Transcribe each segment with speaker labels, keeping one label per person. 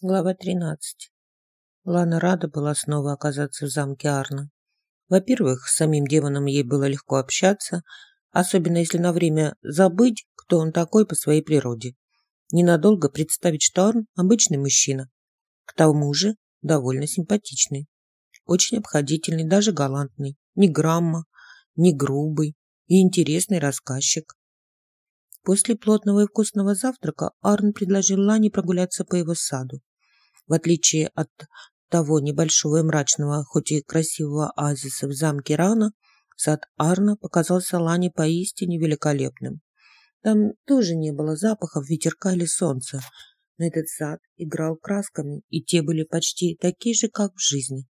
Speaker 1: Глава 13. Лана рада была снова оказаться в замке Арна. Во-первых, с самим демоном ей было легко общаться, особенно если на время забыть, кто он такой по своей природе. Ненадолго представить, что Арн – обычный мужчина. К тому же довольно симпатичный. Очень обходительный, даже галантный. Ни грамма, ни грубый и интересный рассказчик. После плотного и вкусного завтрака Арн предложил Лане прогуляться по его саду. В отличие от того небольшого и мрачного, хоть и красивого оазиса в замке Рана, сад Арна показался Лане поистине великолепным. Там тоже не было запахов ветерка или солнца, но этот сад играл красками, и те были почти такие же, как в жизни.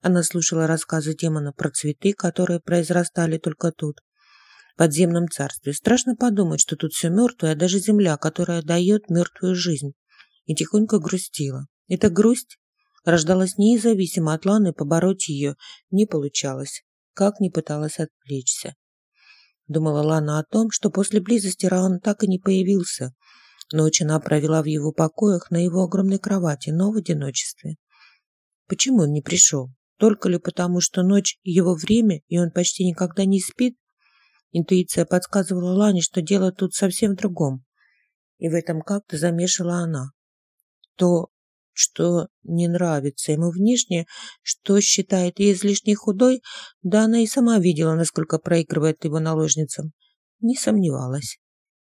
Speaker 1: Она слушала рассказы демона про цветы, которые произрастали только тут, в подземном царстве. Страшно подумать, что тут все мертвое, а даже земля, которая дает мертвую жизнь. И тихонько грустила. Эта грусть рождалась независимо от Ланы, побороть ее не получалось, как ни пыталась отвлечься. Думала Лана о том, что после близости Раан так и не появился. Ночь она провела в его покоях на его огромной кровати, но в одиночестве. Почему он не пришел? Только ли потому, что ночь – его время, и он почти никогда не спит? Интуиция подсказывала Лане, что дело тут совсем в другом. И в этом как-то замешала она. То, что не нравится ему внешне, что считает ее излишне худой, да она и сама видела, насколько проигрывает его наложницам. Не сомневалась.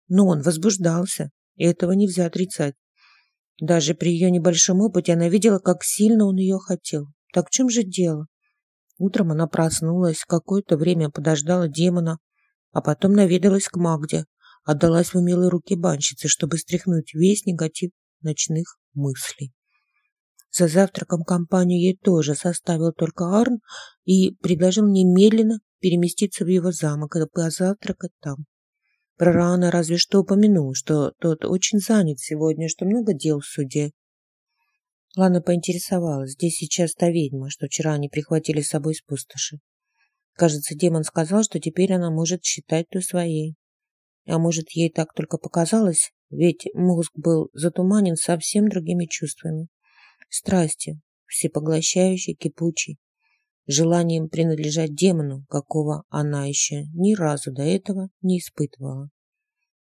Speaker 1: Но он возбуждался, и этого нельзя отрицать. Даже при ее небольшом опыте она видела, как сильно он ее хотел. Так в чем же дело? Утром она проснулась, какое-то время подождала демона, а потом наведалась к Магде, отдалась в умелые руки банщицы, чтобы стряхнуть весь негатив ночных мыслей. За завтраком компанию ей тоже составил только Арн и предложил немедленно переместиться в его замок и позавтракать там. Про Раана разве что упомянул, что тот очень занят сегодня, что много дел в суде. Лана поинтересовалась, здесь сейчас та ведьма, что вчера они прихватили с собой с пустоши. Кажется, демон сказал, что теперь она может считать ту своей. А может, ей так только показалось, ведь мозг был затуманен совсем другими чувствами страстью, всепоглощающей, кипучей, желанием принадлежать демону, какого она еще ни разу до этого не испытывала.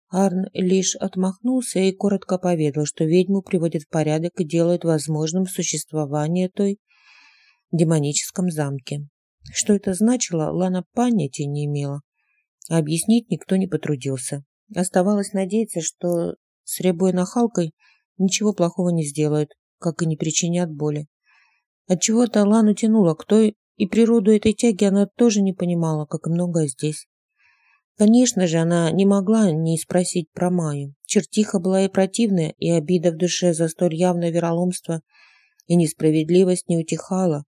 Speaker 1: Арн лишь отмахнулся и коротко поведал, что ведьму приводят в порядок и делают возможным существование той демоническом замке. Что это значило, Лана понятия не имела. Объяснить никто не потрудился. Оставалось надеяться, что с рябой нахалкой ничего плохого не сделают, как и не причинят боли. Отчего-то Лану тянуло к той, и природу этой тяги она тоже не понимала, как и многое здесь. Конечно же, она не могла не спросить про Майю. Чертиха была и противная, и обида в душе за столь явное вероломство и несправедливость не утихала.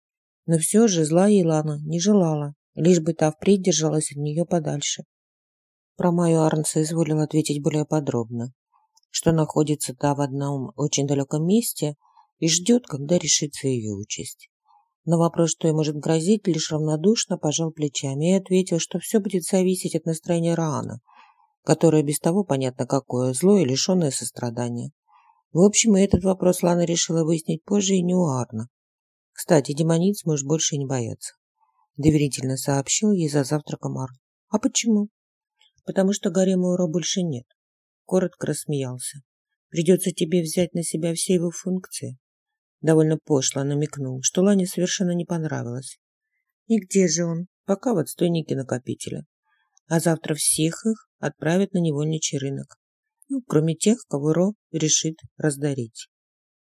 Speaker 1: Но все же зла ей Лана не желала, лишь бы та впредь держалась от нее подальше. Про Майю Арнса изволил ответить более подробно, что находится та в одном очень далеком месте, и ждет, когда решится ее участь. На вопрос, что ей может грозить, лишь равнодушно пожал плечами и ответил, что все будет зависеть от настроения Раана, которое без того понятно какое, злое и лишенное сострадания. В общем, и этот вопрос Лана решила выяснить позже и не у Арна. Кстати, демониц может больше не бояться. Доверительно сообщил ей за завтраком Арн. А почему? Потому что гарема Уро больше нет. Коротко рассмеялся. Придется тебе взять на себя все его функции довольно пошло намекнул, что Лане совершенно не понравилось. И где же он? Пока в отстойнике накопителя. А завтра всех их отправят на невольничий рынок. Ну, кроме тех, кого Ро решит раздарить.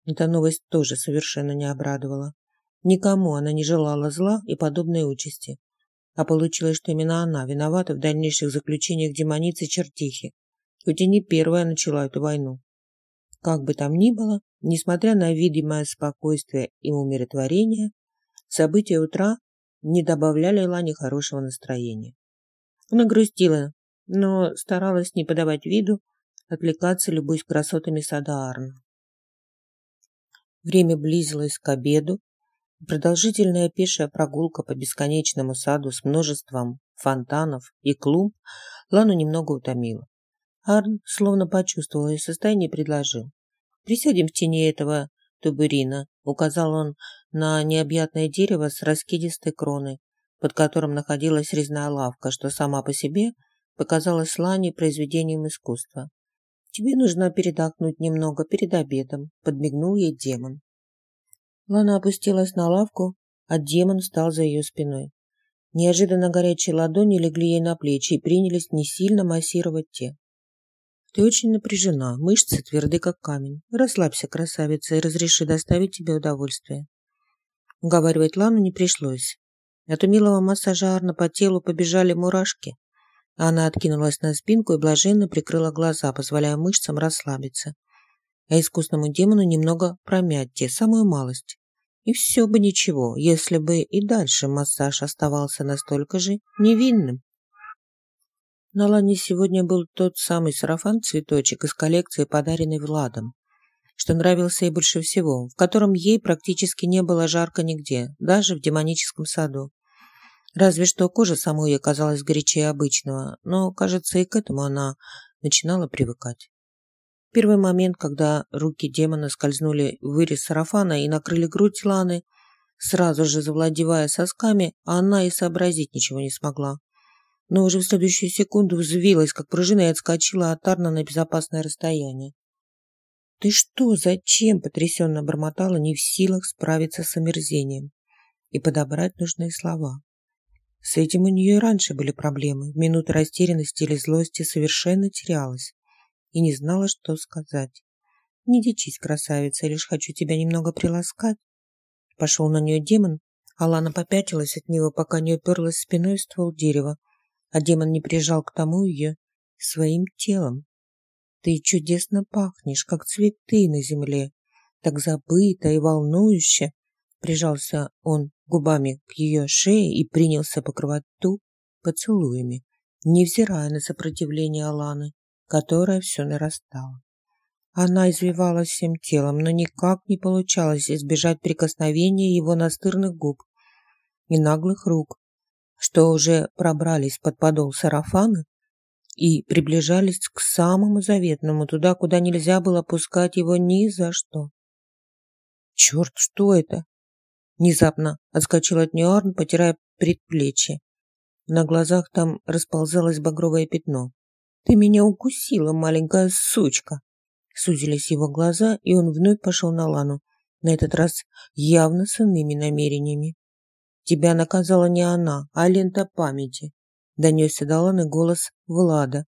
Speaker 1: Эта новость тоже совершенно не обрадовала. Никому она не желала зла и подобной участи. А получилось, что именно она виновата в дальнейших заключениях демоницы чертихи, хоть и не первая начала эту войну. Как бы там ни было, несмотря на видимое спокойствие и умиротворение, события утра не добавляли Лане хорошего настроения. Она грустила, но старалась не подавать виду, отвлекаться любуясь красотами сада Арна. Время близилось к обеду, продолжительная пешая прогулка по бесконечному саду с множеством фонтанов и клумб Лану немного утомила. Арн словно почувствовал ее состояние предложил. «Присядем в тени этого туберина, указал он на необъятное дерево с раскидистой кроной, под которым находилась резная лавка, что сама по себе показалась Лане произведением искусства. «Тебе нужно передохнуть немного перед обедом», – подмигнул ей демон. Лана опустилась на лавку, а демон встал за ее спиной. Неожиданно горячие ладони легли ей на плечи и принялись не сильно массировать те. «Ты очень напряжена, мышцы тверды, как камень. Расслабься, красавица, и разреши доставить тебе удовольствие». Уговаривать Лану не пришлось. От умелого массажа Арна по телу побежали мурашки. Она откинулась на спинку и блаженно прикрыла глаза, позволяя мышцам расслабиться. А искусному демону немного промять те, самую малость. И все бы ничего, если бы и дальше массаж оставался настолько же невинным. На Лане сегодня был тот самый сарафан-цветочек из коллекции, подаренный Владом, что нравился ей больше всего, в котором ей практически не было жарко нигде, даже в демоническом саду. Разве что кожа самой ей казалась горячее обычного, но, кажется, и к этому она начинала привыкать. Первый момент, когда руки демона скользнули в вырез сарафана и накрыли грудь Ланы, сразу же завладевая сосками, она и сообразить ничего не смогла. Но уже в следующую секунду взвилась, как пружина, и отскочила от Арна на безопасное расстояние. «Ты что, зачем?» – потрясенно бормотала, не в силах справиться с омерзением и подобрать нужные слова. С этим у нее и раньше были проблемы. В минуты растерянности или злости совершенно терялась и не знала, что сказать. «Не дичись, красавица, лишь хочу тебя немного приласкать». Пошел на нее демон, а Лана попятилась от него, пока не уперлась спиной в ствол дерева, а демон не прижал к тому ее своим телом. «Ты чудесно пахнешь, как цветы на земле, так забыто и волнующе!» Прижался он губами к ее шее и принялся покрывать ту поцелуями, невзирая на сопротивление Аланы которая все нарастала. Она извивалась всем телом, но никак не получалось избежать прикосновения его настырных губ и наглых рук, что уже пробрались под подол сарафана и приближались к самому заветному, туда, куда нельзя было пускать его ни за что. «Черт, что это?» Внезапно отскочил от нее Арн, потирая предплечье. На глазах там расползалось багровое пятно. «Ты меня укусила, маленькая сучка!» Сузились его глаза, и он вновь пошел на Лану, на этот раз явно с иными намерениями. «Тебя наказала не она, а лента памяти», – донесся до Ланы голос Влада,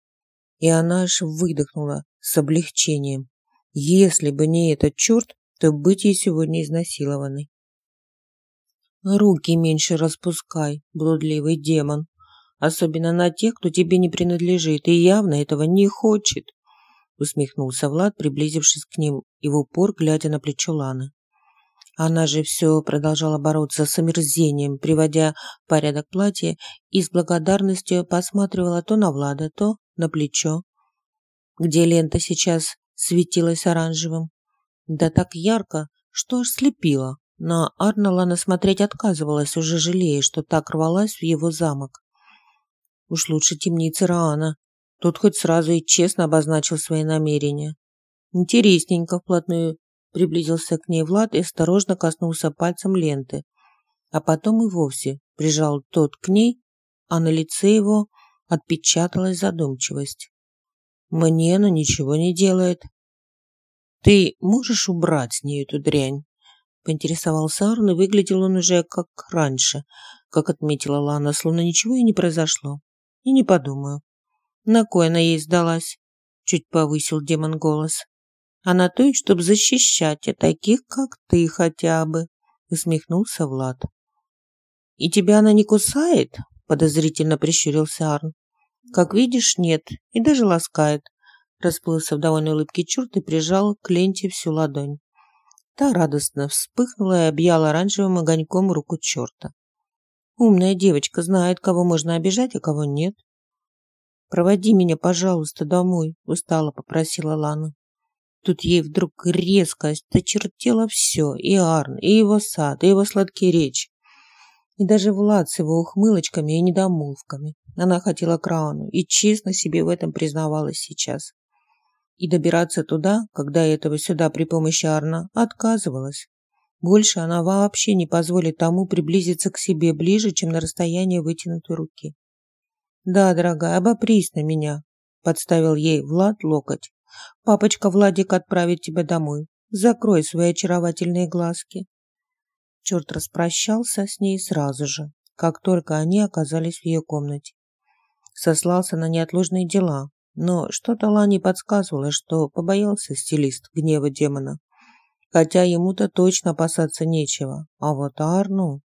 Speaker 1: и она аж выдохнула с облегчением. «Если бы не этот черт, то быть ей сегодня изнасилованной». «Руки меньше распускай, блудливый демон», особенно на тех, кто тебе не принадлежит и явно этого не хочет», усмехнулся Влад, приблизившись к ним и в упор глядя на плечо Ланы. Она же все продолжала бороться с омерзением, приводя в порядок платье и с благодарностью посматривала то на Влада, то на плечо, где лента сейчас светилась оранжевым. Да так ярко, что аж слепила. На Арна Лана смотреть отказывалась, уже жалея, что так рвалась в его замок. Уж лучше темницы Раана. Тот хоть сразу и честно обозначил свои намерения. Интересненько вплотную приблизился к ней Влад и осторожно коснулся пальцем ленты. А потом и вовсе прижал тот к ней, а на лице его отпечаталась задумчивость. «Мне она ничего не делает». «Ты можешь убрать с ней эту дрянь?» Поинтересовался Арн, и выглядел он уже как раньше, как отметила Лана, словно ничего и не произошло. И не подумаю. На кой она ей сдалась? Чуть повысил демон голос. А на то, чтобы защищать а таких, как ты хотя бы, усмехнулся Влад. И тебя она не кусает? Подозрительно прищурился Арн. Как видишь, нет, и даже ласкает. Расплылся в довольной улыбке черт и прижал к ленте всю ладонь. Та радостно вспыхнула и объяла оранжевым огоньком руку черта. Умная девочка знает, кого можно обижать, а кого нет. «Проводи меня, пожалуйста, домой», – устало попросила Лана. Тут ей вдруг резко осточертело все, и Арн, и его сад, и его сладкие речи. И даже Влад с его ухмылочками и недомолвками. Она хотела к Рауну и честно себе в этом признавалась сейчас. и добираться туда, когда этого сюда при помощи Арна, отказывалась. Больше она вообще не позволит тому приблизиться к себе ближе, чем на расстояние вытянутой руки. «Да, дорогая, обопрись на меня», – подставил ей Влад локоть. «Папочка Владик отправит тебя домой. Закрой свои очаровательные глазки». Черт распрощался с ней сразу же, как только они оказались в ее комнате. Сослался на неотложные дела, но что-то Лане подсказывало, что побоялся стилист гнева демона. Хотя ему-то точно опасаться нечего, а вот Арну...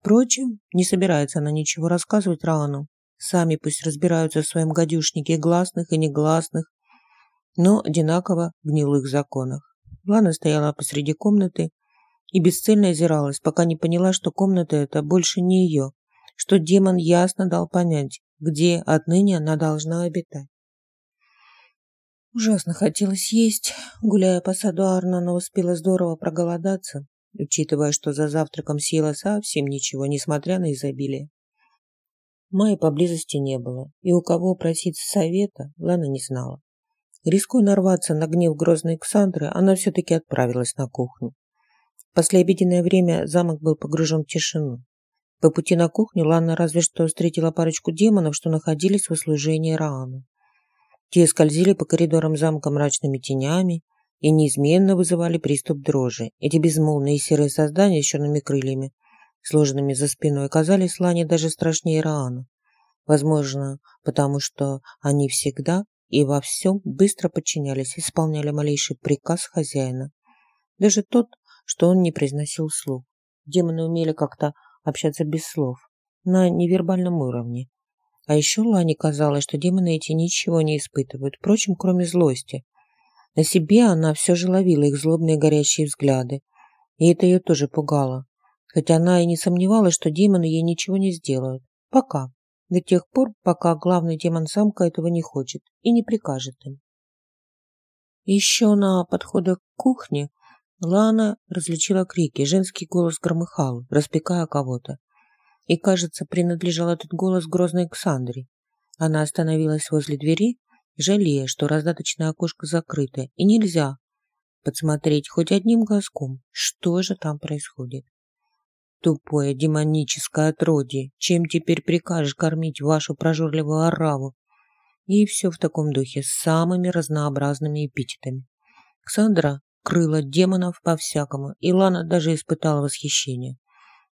Speaker 1: Впрочем, не собирается она ничего рассказывать Рану. Сами пусть разбираются в своем гадюшнике гласных и негласных, но одинаково гнилых законах. Лана стояла посреди комнаты и бесцельно озиралась, пока не поняла, что комната эта больше не ее, что демон ясно дал понять, где отныне она должна обитать. Ужасно хотелось есть. Гуляя по саду Арна, но успела здорово проголодаться, учитывая, что за завтраком съела совсем ничего, несмотря на изобилие. Майи поблизости не было, и у кого просить совета Лана не знала. Рискуя нарваться на гнев грозной Ксандры, она все-таки отправилась на кухню. В послеобеденное время замок был погружен в тишину. По пути на кухню Лана разве что встретила парочку демонов, что находились в услужении Раану. Те скользили по коридорам замка мрачными тенями и неизменно вызывали приступ дрожи. Эти безмолвные серые создания с черными крыльями, сложенными за спиной, казались Лане даже страшнее Раана. Возможно, потому что они всегда и во всем быстро подчинялись, исполняли малейший приказ хозяина. Даже тот, что он не произносил слов. Демоны умели как-то общаться без слов, на невербальном уровне, а еще Лане казалось, что демоны эти ничего не испытывают, впрочем, кроме злости. На себе она все же ловила их злобные горящие взгляды, и это ее тоже пугало. Хотя она и не сомневалась, что демоны ей ничего не сделают. Пока. До тех пор, пока главный демон самка этого не хочет и не прикажет им. Еще на подходах к кухне Лана различила крики, женский голос громыхал, распекая кого-то и, кажется, принадлежал этот голос грозной Александре. Она остановилась возле двери, жалея, что раздаточное окошко закрыто, и нельзя подсмотреть хоть одним глазком, что же там происходит. Тупое демоническое отродье, чем теперь прикажешь кормить вашу прожорливую ораву? И все в таком духе, с самыми разнообразными эпитетами. Ксандра крыла демонов по-всякому, и Лана даже испытала восхищение.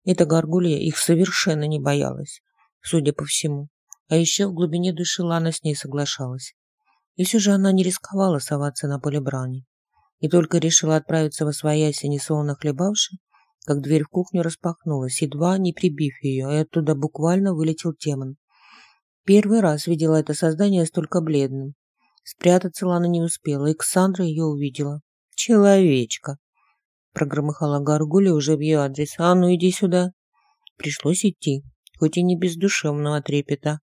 Speaker 1: Эта горгулья их совершенно не боялась, судя по всему. А еще в глубине души Лана с ней соглашалась. И все же она не рисковала соваться на поле брани. И только решила отправиться во своясь, несолоно хлебавши, как дверь в кухню распахнулась, едва не прибив ее, и оттуда буквально вылетел демон. Первый раз видела это создание столько бледным. Спрятаться Лана не успела, и Ксандра ее увидела. «Человечка!» прогромыхала Гаргуля уже в ее адрес. «А ну иди сюда!» Пришлось идти, хоть и не без душевного трепета.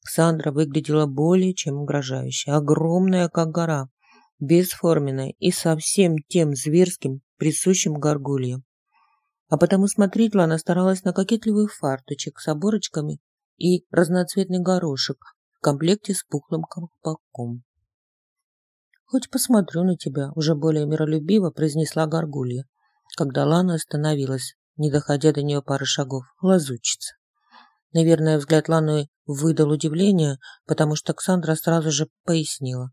Speaker 1: Ксандра выглядела более чем угрожающе, огромная, как гора, бесформенная и совсем тем зверским, присущим горгульям. А потому смотреть Лана старалась на кокетливый фарточек с оборочками и разноцветный горошек в комплекте с пухлым колпаком. «Хоть посмотрю на тебя», – уже более миролюбиво произнесла Горгулья, когда Лана остановилась, не доходя до нее пары шагов. Лазучица. Наверное, взгляд Ланы выдал удивление, потому что Оксандра сразу же пояснила.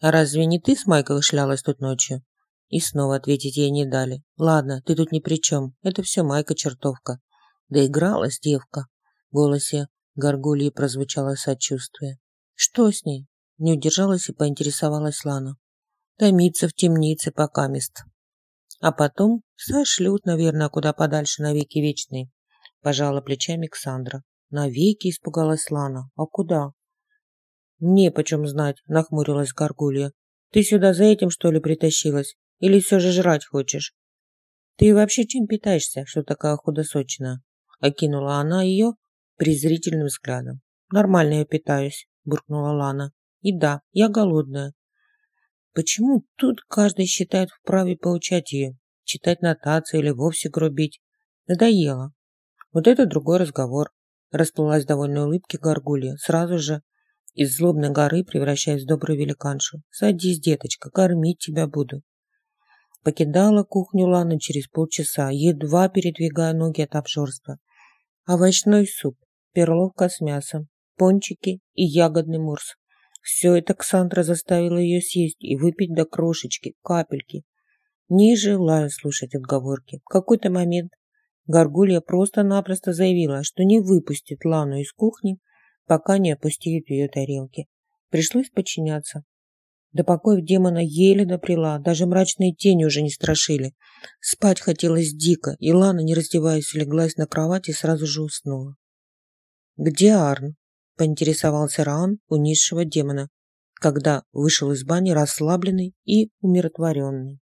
Speaker 1: «А разве не ты с Майкой шлялась тут ночью?» И снова ответить ей не дали. «Ладно, ты тут ни при чем. Это все Майка-чертовка». Да игралась девка. В голосе Горгульи прозвучало сочувствие. «Что с ней?» Не удержалась и поинтересовалась Лана. Томится в темнице пока мест. А потом сошлют, наверное, куда подальше навеки вечные. Пожала плечами Ксандра. Навеки испугалась Лана. А куда? Мне почем знать, нахмурилась Гаргулья. Ты сюда за этим, что ли, притащилась? Или все же жрать хочешь? Ты вообще чем питаешься, что такая худосочная? Окинула она ее презрительным взглядом. Нормально я питаюсь, буркнула Лана. И да, я голодная. Почему тут каждый считает вправе поучать ее, читать нотации или вовсе грубить? Надоело. Вот это другой разговор. Расплылась довольной улыбки горгулья, сразу же из злобной горы превращаясь в добрую великаншу. «Садись, деточка, кормить тебя буду». Покидала кухню Лана через полчаса, едва передвигая ноги от обжорства. Овощной суп, перловка с мясом, пончики и ягодный морс. Все это Ксандра заставила ее съесть и выпить до крошечки, капельки. Не желая слушать отговорки. В какой-то момент Горгулья просто-напросто заявила, что не выпустит Лану из кухни, пока не опустеют ее тарелки. Пришлось подчиняться. До покоев демона еле доприла, даже мрачные тени уже не страшили. Спать хотелось дико, и Лана, не раздеваясь, леглась на кровать и сразу же уснула. «Где Арн?» – поинтересовался Раан у низшего демона, когда вышел из бани расслабленный и умиротворенный.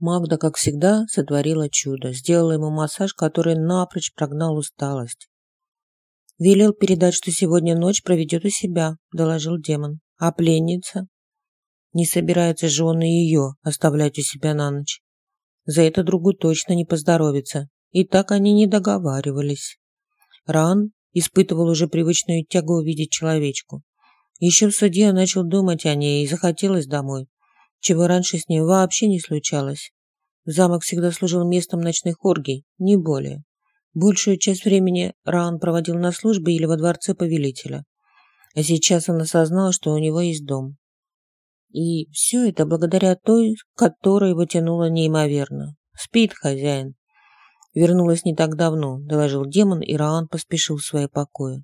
Speaker 1: Магда, как всегда, сотворила чудо, сделала ему массаж, который напрочь прогнал усталость. «Велел передать, что сегодня ночь проведет у себя», – доложил демон. «А пленница?» «Не собирается же он и ее оставлять у себя на ночь. За это другу точно не поздоровится. И так они не договаривались». Ран испытывал уже привычную тягу увидеть человечку. Еще в суде он начал думать о ней и захотелось домой чего раньше с ним вообще не случалось. Замок всегда служил местом ночных оргий, не более. Большую часть времени Раан проводил на службе или во дворце повелителя. А сейчас он осознал, что у него есть дом. И все это благодаря той, которая его тянула неимоверно. Спит хозяин. Вернулась не так давно, доложил демон, и Раан поспешил в свои покои.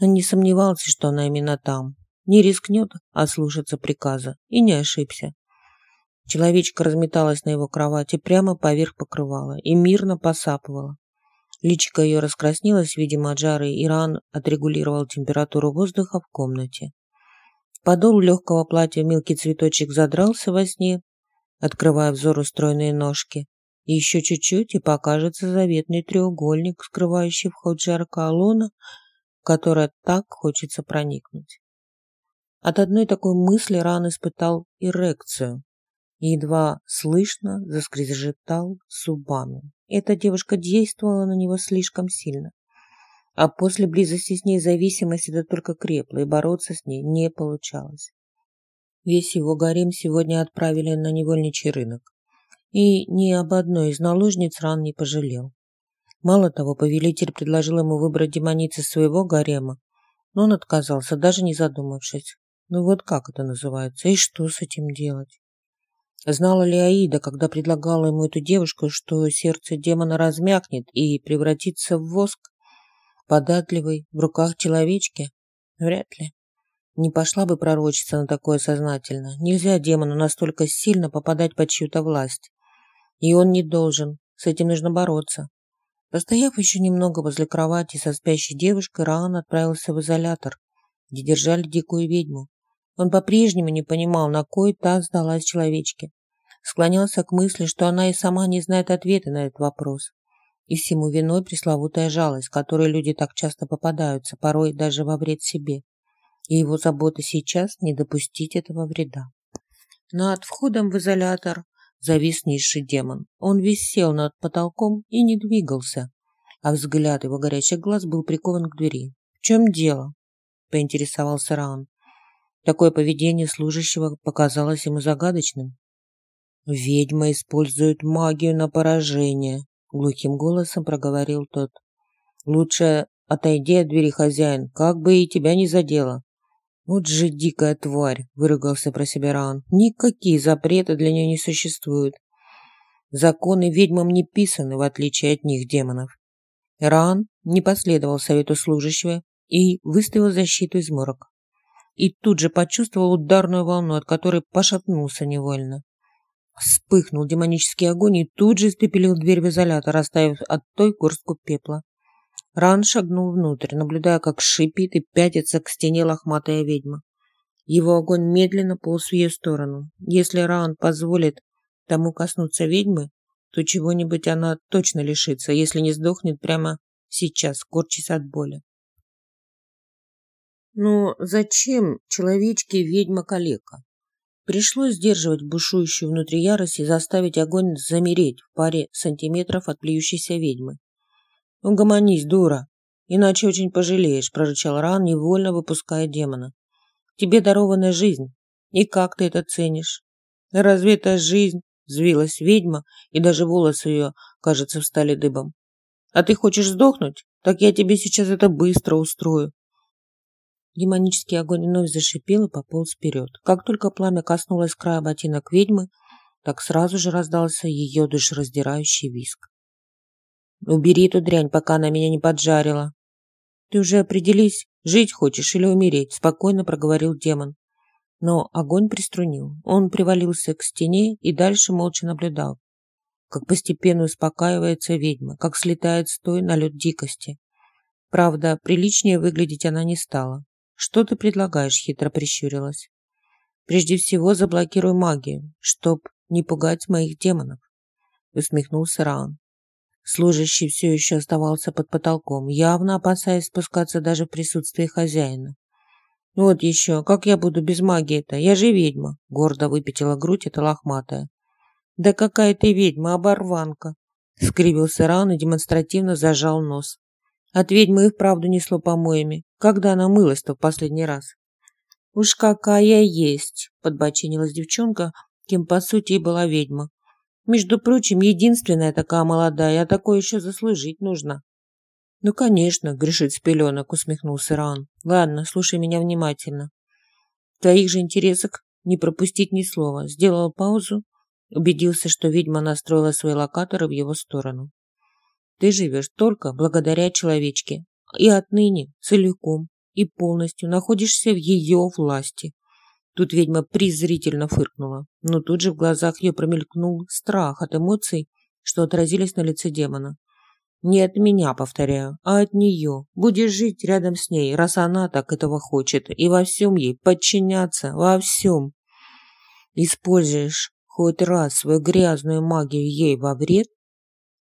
Speaker 1: Он не сомневался, что она именно там, не рискнет ослушаться приказа, и не ошибся. Человечка разметалась на его кровати прямо поверх покрывала и мирно посапывала. Личико ее раскраснелось, видимо, от жары, и Ран отрегулировал температуру воздуха в комнате. Подол легкого платья мелкий цветочек задрался во сне, открывая взору стройные ножки. Еще чуть-чуть, и покажется заветный треугольник, скрывающий вход жаркого луна, в так хочется проникнуть. От одной такой мысли Ран испытал эрекцию и едва слышно заскрежетал зубами. Эта девушка действовала на него слишком сильно. А после близости с ней зависимость это только крепла, и бороться с ней не получалось. Весь его гарем сегодня отправили на невольничий рынок. И ни об одной из наложниц ран не пожалел. Мало того, повелитель предложил ему выбрать демоницы своего гарема, но он отказался, даже не задумавшись. Ну вот как это называется? И что с этим делать? Знала ли Аида, когда предлагала ему эту девушку, что сердце демона размякнет и превратится в воск, податливый, в руках человечки? Вряд ли. Не пошла бы пророчиться на такое сознательно. Нельзя демону настолько сильно попадать под чью-то власть. И он не должен. С этим нужно бороться. Постояв еще немного возле кровати со спящей девушкой, Раан отправился в изолятор, где держали дикую ведьму. Он по-прежнему не понимал, на кой та сдалась человечке. Склонялся к мысли, что она и сама не знает ответа на этот вопрос. И всему виной пресловутая жалость, которой люди так часто попадаются, порой даже во вред себе. И его забота сейчас не допустить этого вреда. Над входом в изолятор завис низший демон. Он висел над потолком и не двигался, а взгляд его горячих глаз был прикован к двери. «В чем дело?» – поинтересовался Раан. Такое поведение служащего показалось ему загадочным. «Ведьма использует магию на поражение», — глухим голосом проговорил тот. «Лучше отойди от двери, хозяин, как бы и тебя не задело». «Вот же дикая тварь!» – выругался про себя Раан. «Никакие запреты для нее не существуют. Законы ведьмам не писаны, в отличие от них, демонов». Раан не последовал совету служащего и выставил защиту из морок и тут же почувствовал ударную волну, от которой пошатнулся невольно. Вспыхнул демонический огонь и тут же испепелил дверь в изолятор, оставив от той горстку пепла. Ран шагнул внутрь, наблюдая, как шипит и пятится к стене лохматая ведьма. Его огонь медленно полз в ее сторону. Если Ран позволит тому коснуться ведьмы, то чего-нибудь она точно лишится, если не сдохнет прямо сейчас, корчась от боли. Но зачем человечке ведьма-калека? Пришлось сдерживать бушующую внутри ярость и заставить огонь замереть в паре сантиметров от плюющейся ведьмы. «Угомонись, дура!» иначе очень пожалеешь», – прорычал Ран, невольно выпуская демона. «Тебе дарована жизнь, и как ты это ценишь?» «Разве это жизнь?» – взвилась ведьма, и даже волосы ее, кажется, встали дыбом. «А ты хочешь сдохнуть? Так я тебе сейчас это быстро устрою». Демонический огонь вновь зашипел и пополз вперед. Как только пламя коснулось края ботинок ведьмы, так сразу же раздался ее душераздирающий виск. «Убери эту дрянь, пока она меня не поджарила». «Ты уже определись, жить хочешь или умереть?» – спокойно проговорил демон. Но огонь приструнил. Он привалился к стене и дальше молча наблюдал, как постепенно успокаивается ведьма, как слетает с той на лед дикости. Правда, приличнее выглядеть она не стала. «Что ты предлагаешь?» – хитро прищурилась. «Прежде всего заблокируй магию, чтоб не пугать моих демонов», – усмехнулся Раан. Служащий все еще оставался под потолком, явно опасаясь спускаться даже в присутствии хозяина. «Вот еще, как я буду без магии-то? Я же ведьма!» – гордо выпятила грудь эта лохматая. «Да какая ты ведьма, оборванка!» – скривился Раан и демонстративно зажал нос. От ведьмы и вправду несло помоями. Когда она мылась-то в последний раз? «Уж какая есть!» – подбочинилась девчонка, кем по сути и была ведьма. Между прочим, единственная такая молодая, а такое еще заслужить нужно. Ну, конечно, грешит с пеленок, усмехнулся Ран. Ладно, слушай меня внимательно. В твоих же интересах не пропустить ни слова. Сделал паузу, убедился, что ведьма настроила свои локаторы в его сторону. Ты живешь только благодаря человечке, и отныне целиком и полностью находишься в ее власти. Тут ведьма презрительно фыркнула, но тут же в глазах ее промелькнул страх от эмоций, что отразились на лице демона. «Не от меня, повторяю, а от нее. Будешь жить рядом с ней, раз она так этого хочет, и во всем ей подчиняться, во всем. Используешь хоть раз свою грязную магию ей во вред,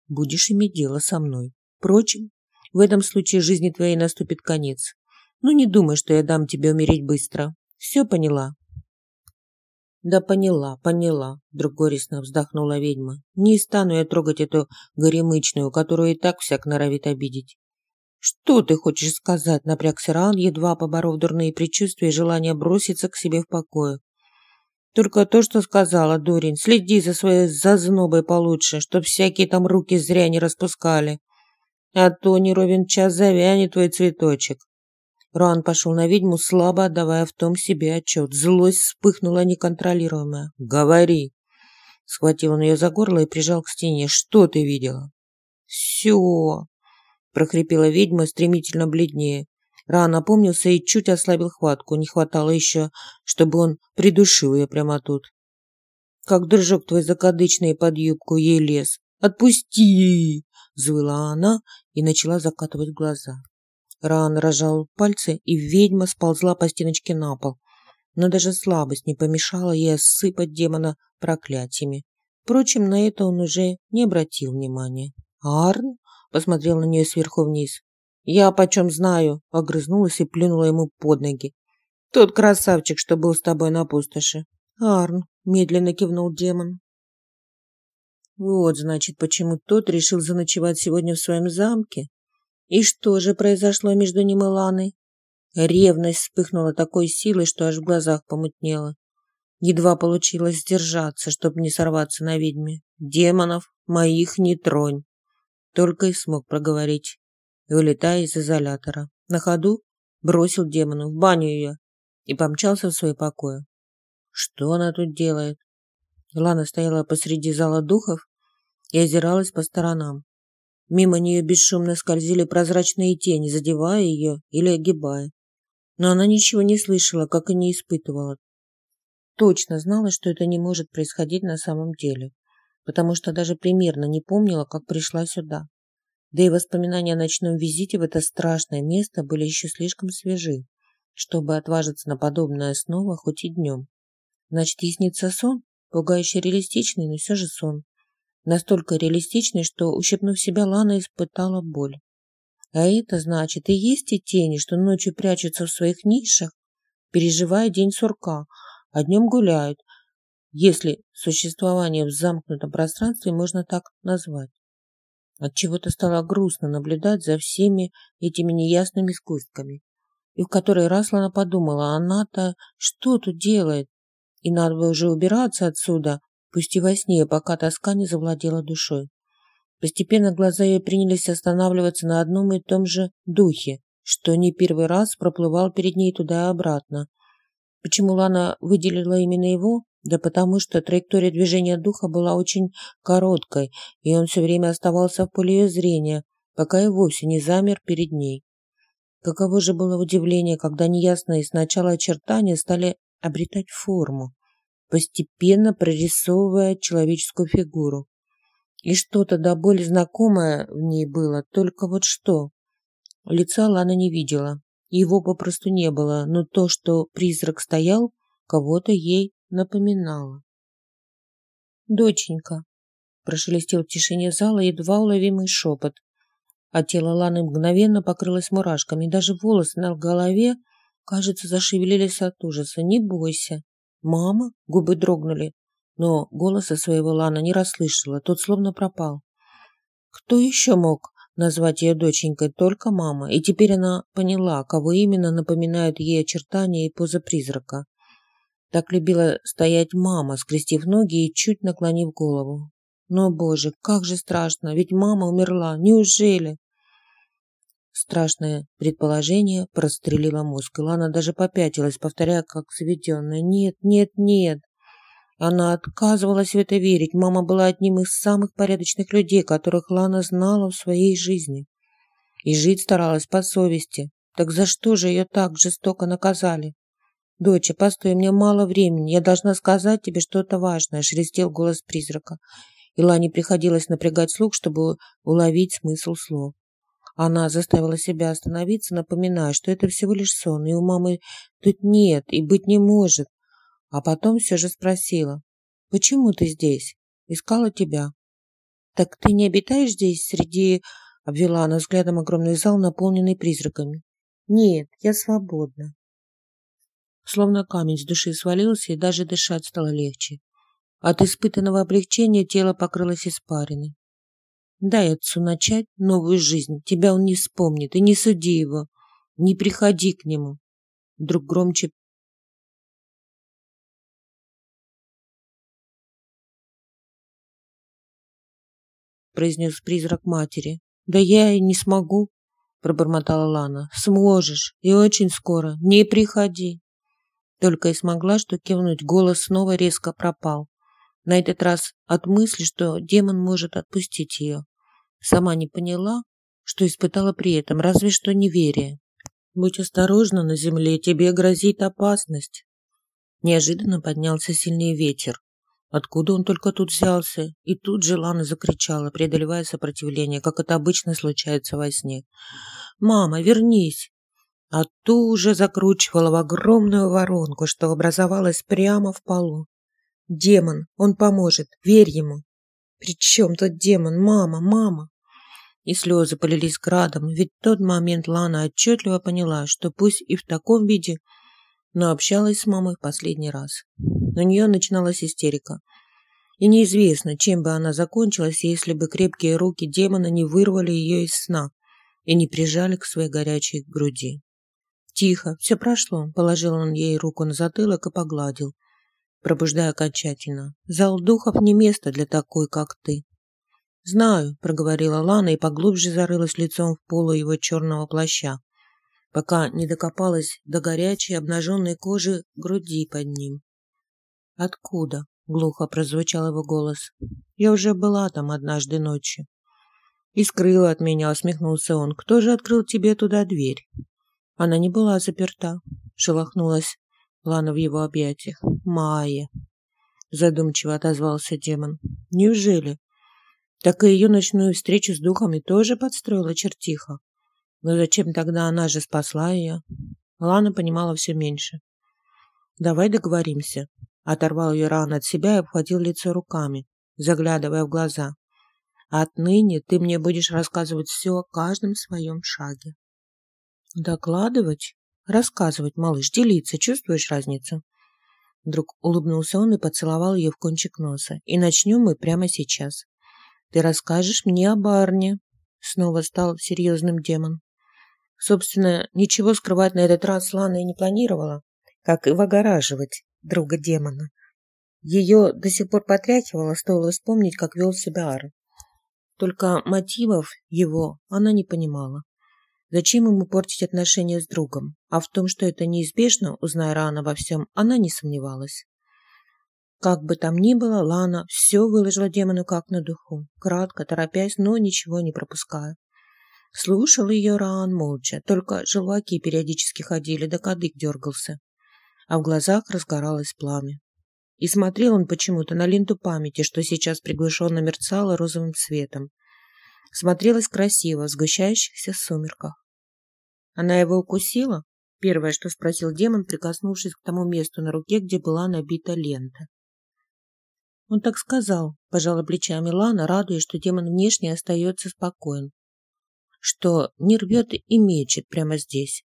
Speaker 1: будешь иметь дело со мной. Впрочем, в этом случае жизни твоей наступит конец. Ну не думай, что я дам тебе умереть быстро. Все поняла?» Да поняла, поняла, вдруг горестно вздохнула ведьма. Не стану я трогать эту горемычную, которую и так всяк норовит обидеть. Что ты хочешь сказать, напрягся Ран, едва поборов дурные предчувствия и желание броситься к себе в покое. Только то, что сказала Дурин. Следи за своей зазнобой получше, чтоб всякие там руки зря не распускали. А то не ровен час завянет твой цветочек. Руан пошел на ведьму, слабо отдавая в том себе отчет. Злость вспыхнула неконтролируемая. «Говори!» Схватил он ее за горло и прижал к стене. «Что ты видела?» «Все!» прохрипела ведьма, стремительно бледнее. Ран опомнился и чуть ослабил хватку. Не хватало еще, чтобы он придушил ее прямо тут. «Как дружок твой закадычный под юбку ей лез! Отпусти!» Звыла она и начала закатывать глаза. Ран разжал пальцы, и ведьма сползла по стеночке на пол. Но даже слабость не помешала ей осыпать демона проклятиями. Впрочем, на это он уже не обратил внимания. «Арн?» – посмотрел на нее сверху вниз. «Я почем знаю?» – огрызнулась и плюнула ему под ноги. «Тот красавчик, что был с тобой на пустоши». «Арн», – медленно кивнул демон. «Вот, значит, почему тот решил заночевать сегодня в своем замке?» И что же произошло между ним и Ланой? Ревность вспыхнула такой силой, что аж в глазах помутнело. Едва получилось сдержаться, чтобы не сорваться на ведьме. «Демонов моих не тронь!» Только и смог проговорить, вылетая из изолятора. На ходу бросил демону в баню ее и помчался в свой покой. Что она тут делает? Лана стояла посреди зала духов и озиралась по сторонам. Мимо нее бесшумно скользили прозрачные тени, задевая ее или огибая. Но она ничего не слышала, как и не испытывала. Точно знала, что это не может происходить на самом деле, потому что даже примерно не помнила, как пришла сюда. Да и воспоминания о ночном визите в это страшное место были еще слишком свежи, чтобы отважиться на подобное снова хоть и днем. Значит, ей сон, пугающе реалистичный, но все же сон настолько реалистичной, что, ущипнув себя, Лана испытала боль. А это значит, и есть те тени, что ночью прячутся в своих нишах, переживая день сурка, а днем гуляют, если существование в замкнутом пространстве можно так назвать. Отчего-то стало грустно наблюдать за всеми этими неясными скустками. И в который раз Лана подумала, она-то что тут делает? И надо бы уже убираться отсюда, пусть и во сне, пока тоска не завладела душой. Постепенно глаза ее принялись останавливаться на одном и том же духе, что не первый раз проплывал перед ней туда и обратно. Почему Лана выделила именно его? Да потому что траектория движения духа была очень короткой, и он все время оставался в поле ее зрения, пока и вовсе не замер перед ней. Каково же было удивление, когда неясные сначала очертания стали обретать форму, постепенно прорисовывая человеческую фигуру. И что-то до боли знакомое в ней было, только вот что. Лица Лана не видела, его попросту не было, но то, что призрак стоял, кого-то ей напоминало. «Доченька», – прошелестел в тишине зала едва уловимый шепот, а тело Ланы мгновенно покрылось мурашками, даже волосы на голове, кажется, зашевелились от ужаса. «Не бойся». «Мама?» – губы дрогнули но голоса своего Лана не расслышала, тот словно пропал. Кто еще мог назвать ее доченькой? Только мама. И теперь она поняла, кого именно напоминают ей очертания и поза призрака. Так любила стоять мама, скрестив ноги и чуть наклонив голову. Но, боже, как же страшно, ведь мама умерла. Неужели? Страшное предположение прострелило мозг, и даже попятилась, повторяя, как заведенная. «Нет, нет, нет!» Она отказывалась в это верить. Мама была одним из самых порядочных людей, которых Лана знала в своей жизни. И жить старалась по совести. Так за что же ее так жестоко наказали? «Доча, постой, мне мало времени. Я должна сказать тебе что-то важное», – шелестел голос призрака. И Лане приходилось напрягать слух, чтобы уловить смысл слов. Она заставила себя остановиться, напоминая, что это всего лишь сон, и у мамы тут нет и быть не может. А потом все же спросила. «Почему ты здесь? Искала тебя». «Так ты не обитаешь здесь среди...» Обвела она взглядом огромный зал, наполненный призраками. «Нет, я свободна». Словно камень с души свалился, и даже дышать стало легче. От испытанного облегчения тело покрылось испариной. Дай отцу начать новую жизнь. Тебя он не вспомнит. И не суди его. Не приходи к нему. Вдруг громче произнес призрак матери. «Да я и не смогу», – пробормотала Лана. «Сможешь, и очень скоро. Не приходи». Только и смогла что кивнуть, голос снова резко пропал. На этот раз от мысли, что демон может отпустить ее. Сама не поняла, что испытала при этом, разве что неверие. «Будь осторожна на земле, тебе грозит опасность». Неожиданно поднялся сильный ветер. Откуда он только тут взялся? И тут же Лана закричала, преодолевая сопротивление, как это обычно случается во сне. «Мама, вернись!» А ту уже закручивала в огромную воронку, что образовалась прямо в полу. «Демон, он поможет, верь ему!» «При чем тут демон? Мама, мама!» И слезы полились градом, ведь в тот момент Лана отчетливо поняла, что пусть и в таком виде, но общалась с мамой в последний раз. На нее начиналась истерика. И неизвестно, чем бы она закончилась, если бы крепкие руки демона не вырвали ее из сна и не прижали к своей горячей груди. «Тихо, все прошло», – положил он ей руку на затылок и погладил, пробуждая окончательно. «Зал духов не место для такой, как ты». «Знаю», – проговорила Лана и поглубже зарылась лицом в полу его черного плаща, пока не докопалась до горячей обнаженной кожи груди под ним. «Откуда?» – глухо прозвучал его голос. «Я уже была там однажды ночью». «И скрыла от меня», – усмехнулся он. «Кто же открыл тебе туда дверь?» Она не была заперта. Шелохнулась Лана в его объятиях. «Майя», – задумчиво отозвался демон. «Неужели?» Так и ее ночную встречу с духами тоже подстроила чертиха. Но зачем тогда она же спасла ее? Лана понимала все меньше. «Давай договоримся», Оторвал ее рано от себя и обхватил лицо руками, заглядывая в глаза. «Отныне ты мне будешь рассказывать все о каждом своем шаге». «Докладывать?» «Рассказывать, малыш, делиться, чувствуешь разницу?» Вдруг улыбнулся он и поцеловал ее в кончик носа. «И начнем мы прямо сейчас. ты расскажешь мне об Арне», — снова стал серьезным демон. Собственно, ничего скрывать на этот раз Лана и не планировала, как и выгораживать друга демона. Ее до сих пор потряхивало, стоило вспомнить, как вел себя Арн. Только мотивов его она не понимала. Зачем ему портить отношения с другом? А в том, что это неизбежно, узная рано во всем, она не сомневалась. Как бы там ни было, Лана все выложила демону как на духу, кратко, торопясь, но ничего не пропуская. Слушал ее Раан молча, только желваки периодически ходили, да кадык дергался, а в глазах разгоралось пламя. И смотрел он почему-то на ленту памяти, что сейчас приглушенно мерцала розовым цветом. Смотрелась красиво в сгущающихся сумерках. Она его укусила? Первое, что спросил демон, прикоснувшись к тому месту на руке, где была набита лента. Он так сказал, пожала плечами Лана, радуясь, что демон внешне остается спокоен. Что не рвет и мечет прямо здесь.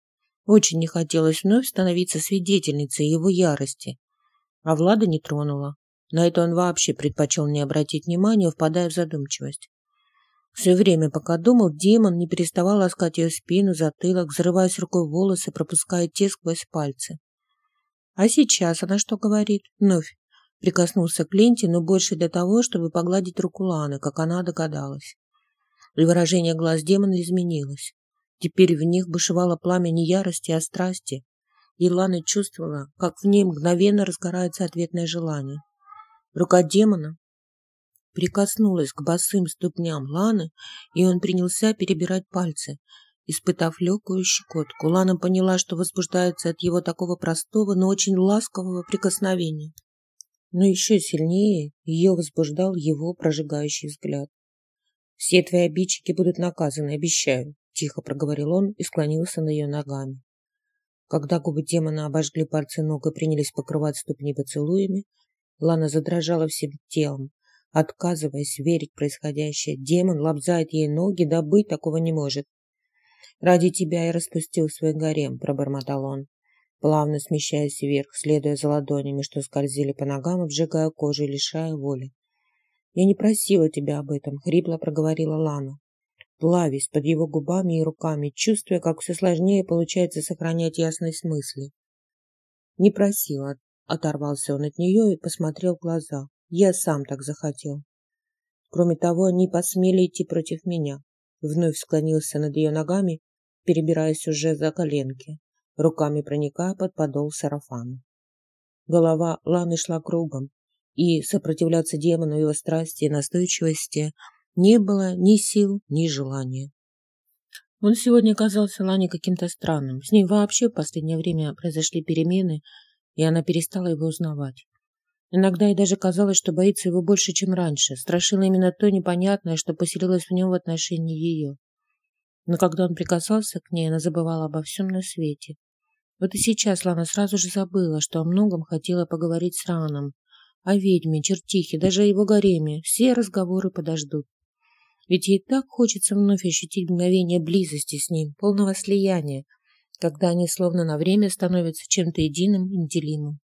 Speaker 1: Очень не хотелось вновь становиться свидетельницей его ярости. А Влада не тронула. На это он вообще предпочел не обратить внимания, впадая в задумчивость. Все время, пока думал, демон не переставал ласкать ее спину, затылок, взрываясь рукой волосы, пропуская те сквозь пальцы. А сейчас она что говорит? Вновь Прикоснулся к ленте, но больше для того, чтобы погладить руку Ланы, как она догадалась. И выражение глаз демона изменилось. Теперь в них бушевало пламя не ярости, а страсти. И Лана чувствовала, как в ней мгновенно разгорается ответное желание. Рука демона прикоснулась к босым ступням Ланы, и он принялся перебирать пальцы. Испытав легкую щекотку, Лана поняла, что возбуждается от его такого простого, но очень ласкового прикосновения но еще сильнее ее возбуждал его прожигающий взгляд. «Все твои обидчики будут наказаны, обещаю», – тихо проговорил он и склонился на ее ногами. Когда губы демона обожгли пальцы ног и принялись покрывать ступни поцелуями, Лана задрожала всем телом, отказываясь верить в происходящее. Демон лобзает ей ноги, да быть такого не может. «Ради тебя я распустил свой гарем», – пробормотал он плавно смещаясь вверх, следуя за ладонями, что скользили по ногам, обжигая кожу и лишая воли. «Я не просила тебя об этом», — хрипло проговорила Лана. Плавясь под его губами и руками, чувствуя, как все сложнее получается сохранять ясность мысли. «Не просила», — оторвался он от нее и посмотрел в глаза. «Я сам так захотел». Кроме того, они посмели идти против меня. Вновь склонился над ее ногами, перебираясь уже за коленки руками проникая под подол сарафана. Голова Ланы шла кругом, и сопротивляться демону его страсти и настойчивости не было ни сил, ни желания. Он сегодня казался Лане каким-то странным. С ней вообще в последнее время произошли перемены, и она перестала его узнавать. Иногда ей даже казалось, что боится его больше, чем раньше. Страшило именно то непонятное, что поселилось в нем в отношении ее. Но когда он прикасался к ней, она забывала обо всем на свете. Вот и сейчас Лана сразу же забыла, что о многом хотела поговорить с Раном. О ведьме, чертихе, даже о его гареме. Все разговоры подождут. Ведь ей так хочется вновь ощутить мгновение близости с ним, полного слияния, когда они словно на время становятся чем-то единым и неделимым.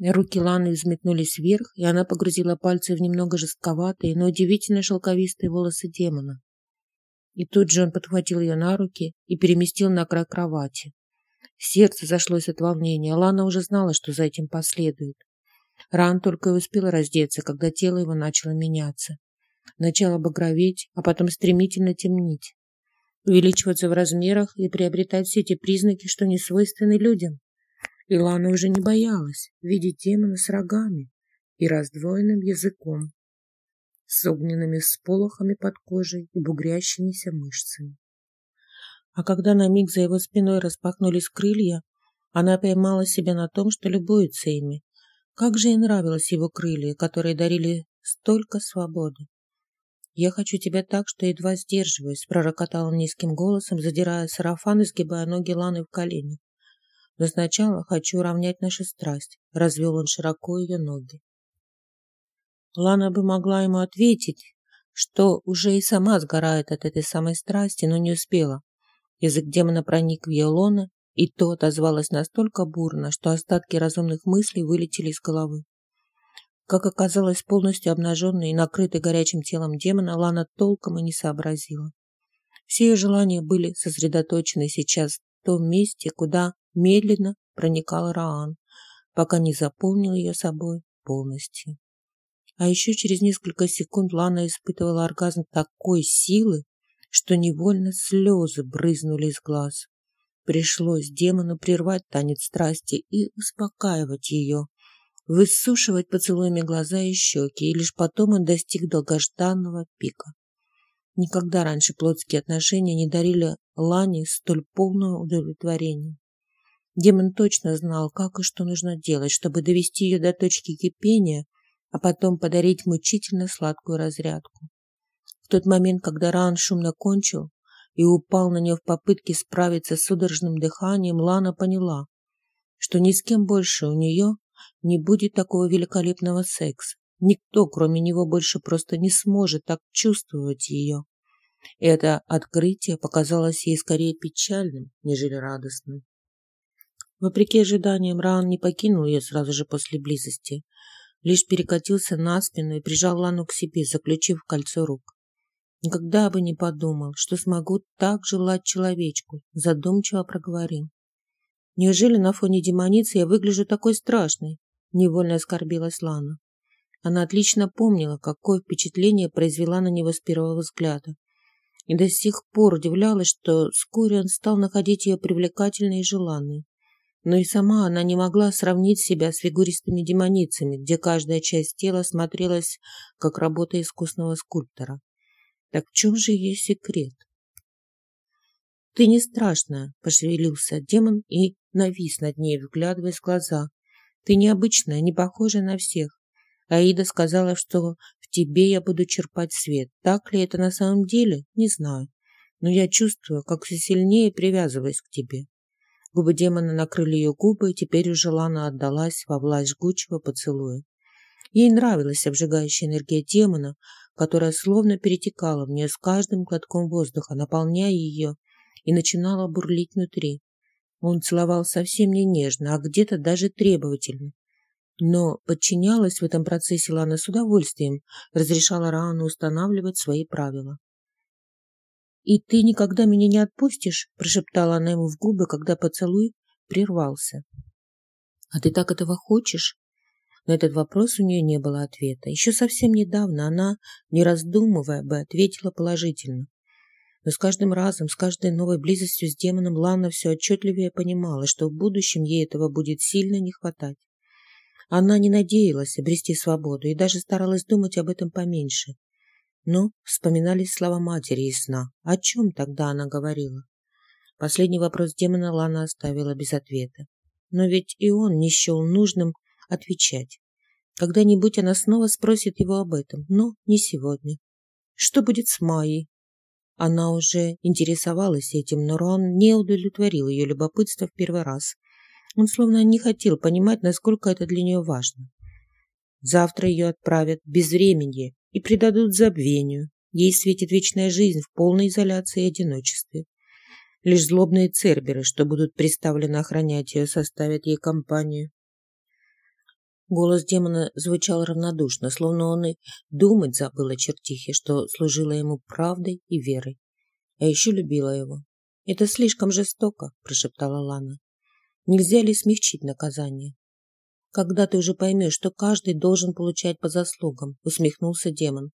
Speaker 1: Руки Ланы взметнулись вверх, и она погрузила пальцы в немного жестковатые, но удивительно шелковистые волосы демона. И тут же он подхватил ее на руки и переместил на край кровати. Сердце зашлось от волнения. Лана уже знала, что за этим последует. Ран только и успел раздеться, когда тело его начало меняться. Начало багроветь, а потом стремительно темнеть. Увеличиваться в размерах и приобретать все те признаки, что не свойственны людям. И Лана уже не боялась видеть демона с рогами и раздвоенным языком, с огненными всполохами под кожей и бугрящимися мышцами. А когда на миг за его спиной распахнулись крылья, она поймала себя на том, что любуется ими. Как же ей нравились его крылья, которые дарили столько свободы. «Я хочу тебя так, что едва сдерживаюсь», – пророкотал он низким голосом, задирая сарафан и сгибая ноги Ланы в коленях. «Но сначала хочу уравнять нашу страсть», – развел он широко ее ноги. Лана бы могла ему ответить, что уже и сама сгорает от этой самой страсти, но не успела. Язык демона проник в ее лоно, и то отозвалось настолько бурно, что остатки разумных мыслей вылетели из головы. Как оказалось, полностью обнаженной и накрытой горячим телом демона, Лана толком и не сообразила. Все ее желания были сосредоточены сейчас в том месте, куда медленно проникал Раан, пока не заполнил ее собой полностью. А еще через несколько секунд Лана испытывала оргазм такой силы, что невольно слезы брызнули из глаз. Пришлось демону прервать танец страсти и успокаивать ее, высушивать поцелуями глаза и щеки, и лишь потом он достиг долгожданного пика. Никогда раньше плотские отношения не дарили Лане столь полного удовлетворения. Демон точно знал, как и что нужно делать, чтобы довести ее до точки кипения, а потом подарить мучительно сладкую разрядку. В тот момент, когда Ран шумно кончил и упал на нее в попытке справиться с судорожным дыханием, Лана поняла, что ни с кем больше у нее не будет такого великолепного секса. Никто, кроме него, больше просто не сможет так чувствовать ее. Это открытие показалось ей скорее печальным, нежели радостным. Вопреки ожиданиям, Раан не покинул ее сразу же после близости, лишь перекатился на спину и прижал Лану к себе, заключив кольцо рук. Никогда бы не подумал, что смогу так желать человечку, задумчиво проговорил. Неужели на фоне демоницы я выгляжу такой страшной? Невольно оскорбилась Лана. Она отлично помнила, какое впечатление произвела на него с первого взгляда. И до сих пор удивлялась, что вскоре он стал находить ее привлекательной и желанной. Но и сама она не могла сравнить себя с фигуристыми демоницами, где каждая часть тела смотрелась, как работа искусного скульптора. Так в чем же ее секрет? «Ты не страшная», – пошевелился демон и навис над ней, вглядываясь в глаза. «Ты необычная, не похожая на всех. Аида сказала, что в тебе я буду черпать свет. Так ли это на самом деле? Не знаю. Но я чувствую, как все сильнее привязываюсь к тебе». Губы демона накрыли ее губы, и теперь уже Лана отдалась во власть жгучего поцелуя. Ей нравилась обжигающая энергия демона, которая словно перетекала в нее с каждым глотком воздуха, наполняя ее и начинала бурлить внутри. Он целовал совсем не нежно, а где-то даже требовательно. Но подчинялась в этом процессе Лана с удовольствием, разрешала Раану устанавливать свои правила. «И ты никогда меня не отпустишь?» – прошептала она ему в губы, когда поцелуй прервался. «А ты так этого хочешь?» На этот вопрос у нее не было ответа. Еще совсем недавно она, не раздумывая бы, ответила положительно. Но с каждым разом, с каждой новой близостью с демоном Лана все отчетливее понимала, что в будущем ей этого будет сильно не хватать. Она не надеялась обрести свободу и даже старалась думать об этом поменьше. Но вспоминались слова матери и сна. О чем тогда она говорила? Последний вопрос демона Лана оставила без ответа. Но ведь и он не счел нужным отвечать. Когда-нибудь она снова спросит его об этом, но не сегодня. Что будет с Майей? Она уже интересовалась этим, но Рон не удовлетворил ее любопытство в первый раз. Он словно не хотел понимать, насколько это для нее важно. Завтра ее отправят без времени и предадут забвению. Ей светит вечная жизнь в полной изоляции и одиночестве. Лишь злобные церберы, что будут приставлены охранять ее, составят ей компанию. Голос демона звучал равнодушно, словно он и думать забыл о чертихе, что служила ему правдой и верой. А еще любила его. «Это слишком жестоко», – прошептала Лана. «Нельзя ли смягчить наказание?» «Когда ты уже поймешь, что каждый должен получать по заслугам», – усмехнулся демон.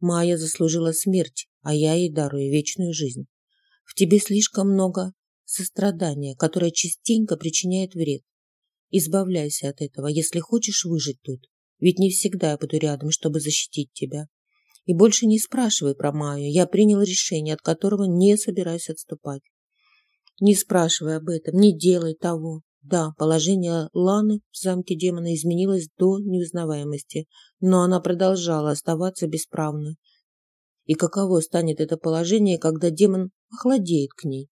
Speaker 1: «Майя заслужила смерть, а я ей дарую вечную жизнь. В тебе слишком много сострадания, которое частенько причиняет вред. Избавляйся от этого, если хочешь выжить тут. Ведь не всегда я буду рядом, чтобы защитить тебя. И больше не спрашивай про Майю. Я принял решение, от которого не собираюсь отступать. Не спрашивай об этом, не делай того. Да, положение Ланы в замке демона изменилось до неузнаваемости, но она продолжала оставаться бесправной. И каково станет это положение, когда демон охладеет к ней?